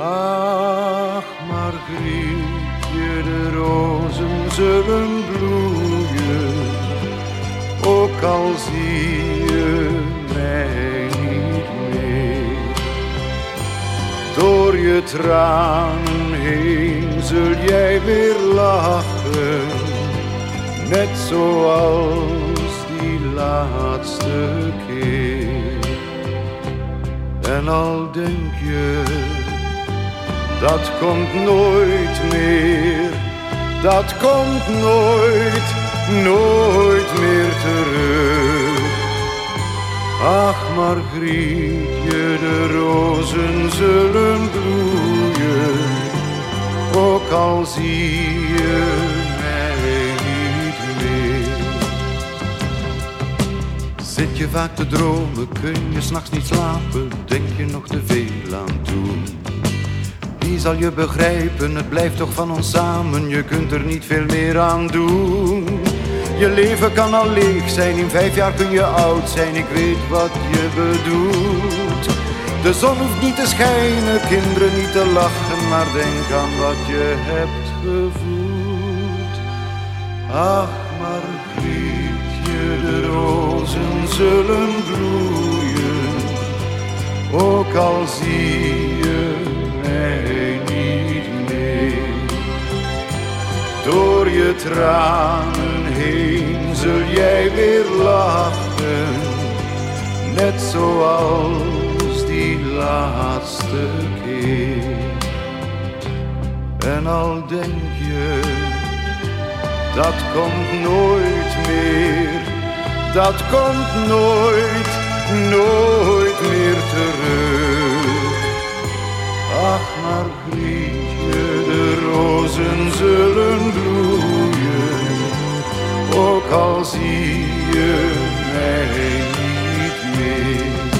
Ach, Margrietje, de rozen zullen bloeien, ook al zie je mij niet meer. Door je tranen heen zul jij weer lachen, net zoals die laatste keer. En al denk je dat komt nooit meer, dat komt nooit, nooit meer terug. Ach, Margrietje, de rozen zullen bloeien, ook al zie je mij niet meer. Zit je vaak te dromen, kun je s'nachts niet slapen, denk je nog te veel zal je begrijpen, het blijft toch van ons samen, je kunt er niet veel meer aan doen. Je leven kan al leeg zijn, in vijf jaar kun je oud zijn, ik weet wat je bedoelt. De zon hoeft niet te schijnen, kinderen niet te lachen, maar denk aan wat je hebt gevoeld. Ach, Margrietje, de rozen zullen bloeien, ook al zie je tranen heen zul jij weer lachen, net zoals die laatste keer. En al denk je, dat komt nooit meer, dat komt nooit, nooit meer terug. Ach, Margrietje, al zie je mij niet meer.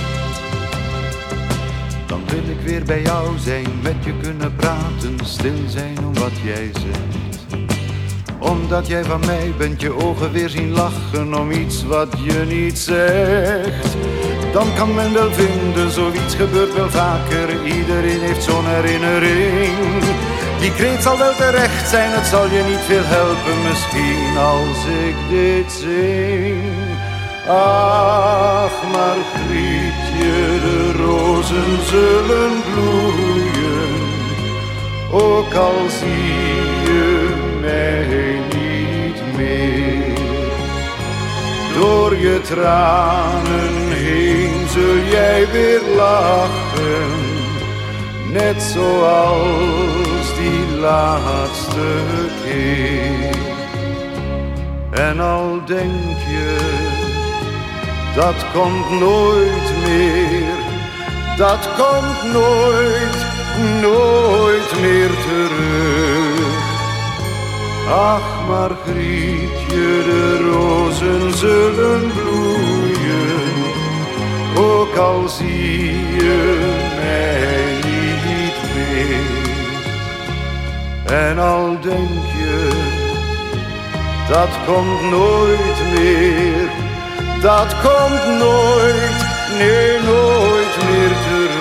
Dan wil ik weer bij jou zijn, met je kunnen praten, stil zijn om wat jij zegt. Omdat jij van mij bent, je ogen weer zien lachen om iets wat je niet zegt. Dan kan men wel vinden, zoiets gebeurt wel vaker. Iedereen heeft zo'n herinnering. Die kreet zal wel terecht zijn, het zal je niet veel helpen misschien als ik dit zing. Ach, Margrietje, de rozen zullen bloeien, ook al zie je mij niet meer. Door je tranen heen zul jij weer lachen, net zoals die laatste keer. En al denk je, dat komt nooit meer, dat komt nooit, nooit meer terug. Ach, Margrietje, de rozen zullen bloeien, ook al zie je En al denk je, dat komt nooit meer, dat komt nooit, nee nooit meer terug.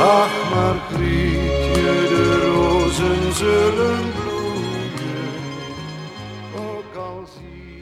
Ach maar Grietje, de rozen zullen bloeien, ook al zie